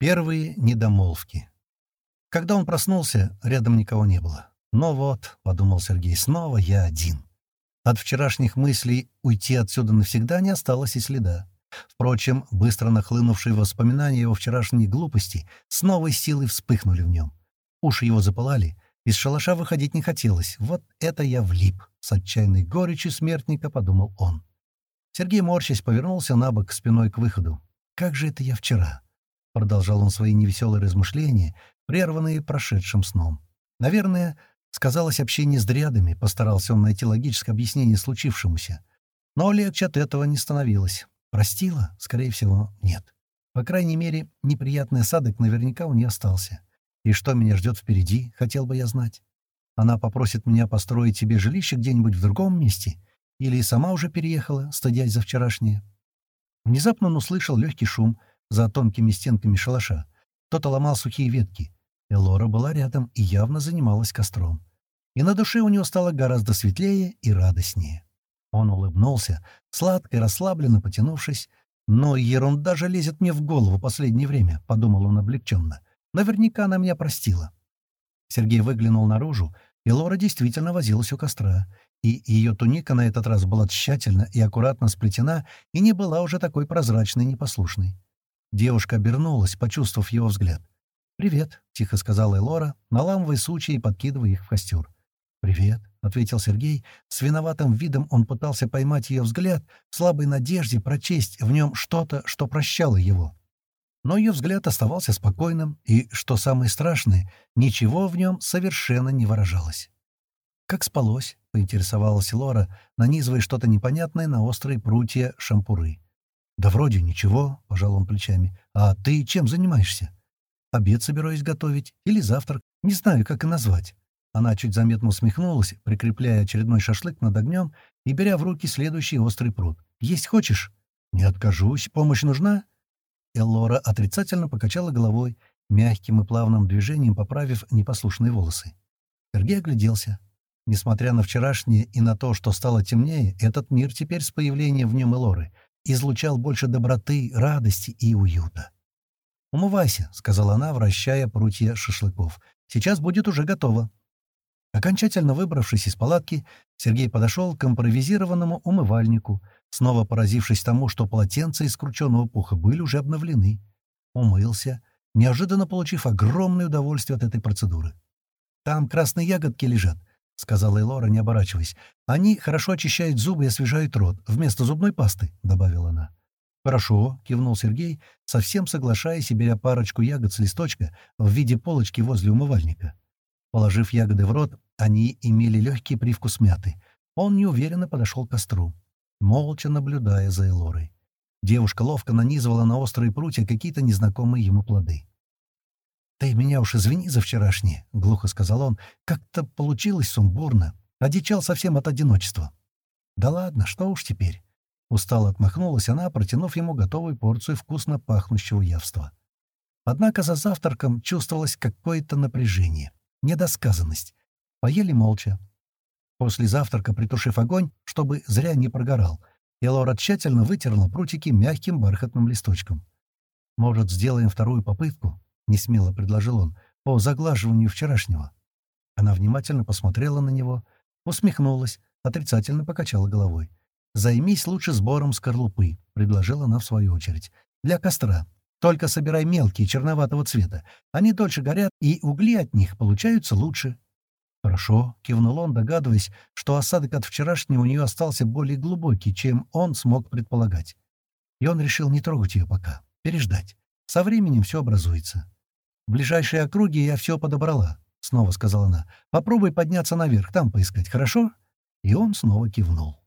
Первые недомолвки. Когда он проснулся, рядом никого не было. «Но вот», — подумал Сергей, — «снова я один». От вчерашних мыслей уйти отсюда навсегда не осталось и следа. Впрочем, быстро нахлынувшие воспоминания его вчерашней глупости с новой силой вспыхнули в нем. Уши его запылали, из шалаша выходить не хотелось. «Вот это я влип!» — с отчаянной горечью смертника подумал он. Сергей, морщась, повернулся на бок спиной к выходу. «Как же это я вчера?» Продолжал он свои невеселые размышления, прерванные прошедшим сном. Наверное, сказалось общение с дрядами, постарался он найти логическое объяснение случившемуся. Но легче от этого не становилось. Простила? Скорее всего, нет. По крайней мере, неприятный осадок наверняка у нее остался. И что меня ждет впереди, хотел бы я знать. Она попросит меня построить себе жилище где-нибудь в другом месте, или сама уже переехала, стыдясь за вчерашнее. Внезапно он услышал легкий шум — за тонкими стенками шалаша. Кто-то ломал сухие ветки. Элора была рядом и явно занималась костром. И на душе у него стало гораздо светлее и радостнее. Он улыбнулся, сладко и расслабленно потянувшись. «Но ерунда же лезет мне в голову последнее время», — подумал он облегченно. «Наверняка она меня простила». Сергей выглянул наружу, и Лора действительно возилась у костра и ее туника на этот раз была тщательно и аккуратно сплетена и не была уже такой прозрачной и непослушной. Девушка обернулась, почувствовав его взгляд. «Привет», — тихо сказала Элора, наламывая сучья и подкидывая их в костер. «Привет», — ответил Сергей. С виноватым видом он пытался поймать ее взгляд, в слабой надежде прочесть в нем что-то, что прощало его. Но ее взгляд оставался спокойным, и, что самое страшное, ничего в нем совершенно не выражалось. «Как спалось?» — поинтересовалась Лора, нанизывая что-то непонятное на острые прутья шампуры. «Да вроде ничего», — пожал он плечами. «А ты чем занимаешься?» «Обед собираюсь готовить. Или завтрак. Не знаю, как и назвать». Она чуть заметно усмехнулась, прикрепляя очередной шашлык над огнем и беря в руки следующий острый пруд. «Есть хочешь?» «Не откажусь. Помощь нужна?» Эллора отрицательно покачала головой, мягким и плавным движением поправив непослушные волосы. Сергей огляделся. Несмотря на вчерашнее и на то, что стало темнее, этот мир теперь с появлением в нем Элоры излучал больше доброты, радости и уюта. «Умывайся», — сказала она, вращая прутья шашлыков. «Сейчас будет уже готово». Окончательно выбравшись из палатки, Сергей подошел к импровизированному умывальнику, снова поразившись тому, что полотенца из крученного пуха были уже обновлены. Умылся, неожиданно получив огромное удовольствие от этой процедуры. «Там красные ягодки лежат. — сказала Элора, не оборачиваясь. «Они хорошо очищают зубы и освежают рот, вместо зубной пасты», — добавила она. «Хорошо», — кивнул Сергей, совсем соглашаясь и беря парочку ягод с листочка в виде полочки возле умывальника. Положив ягоды в рот, они имели легкий привкус мяты. Он неуверенно подошел к костру, молча наблюдая за Элорой. Девушка ловко нанизывала на острые прутья какие-то незнакомые ему плоды. «Ты меня уж извини за вчерашнее», — глухо сказал он. «Как-то получилось сумбурно. Одичал совсем от одиночества». «Да ладно, что уж теперь». Устало отмахнулась она, протянув ему готовую порцию вкусно пахнущего явства. Однако за завтраком чувствовалось какое-то напряжение, недосказанность. Поели молча. После завтрака, притушив огонь, чтобы зря не прогорал, Элора тщательно вытерла прутики мягким бархатным листочком. «Может, сделаем вторую попытку?» Несмело предложил он, — «по заглаживанию вчерашнего». Она внимательно посмотрела на него, усмехнулась, отрицательно покачала головой. «Займись лучше сбором скорлупы», — предложила она в свою очередь. «Для костра. Только собирай мелкие, черноватого цвета. Они дольше горят, и угли от них получаются лучше». «Хорошо», — кивнул он, догадываясь, что осадок от вчерашнего у нее остался более глубокий, чем он смог предполагать. И он решил не трогать ее пока, переждать. Со временем все образуется. В ближайшей округе я все подобрала», — снова сказала она. «Попробуй подняться наверх, там поискать, хорошо?» И он снова кивнул.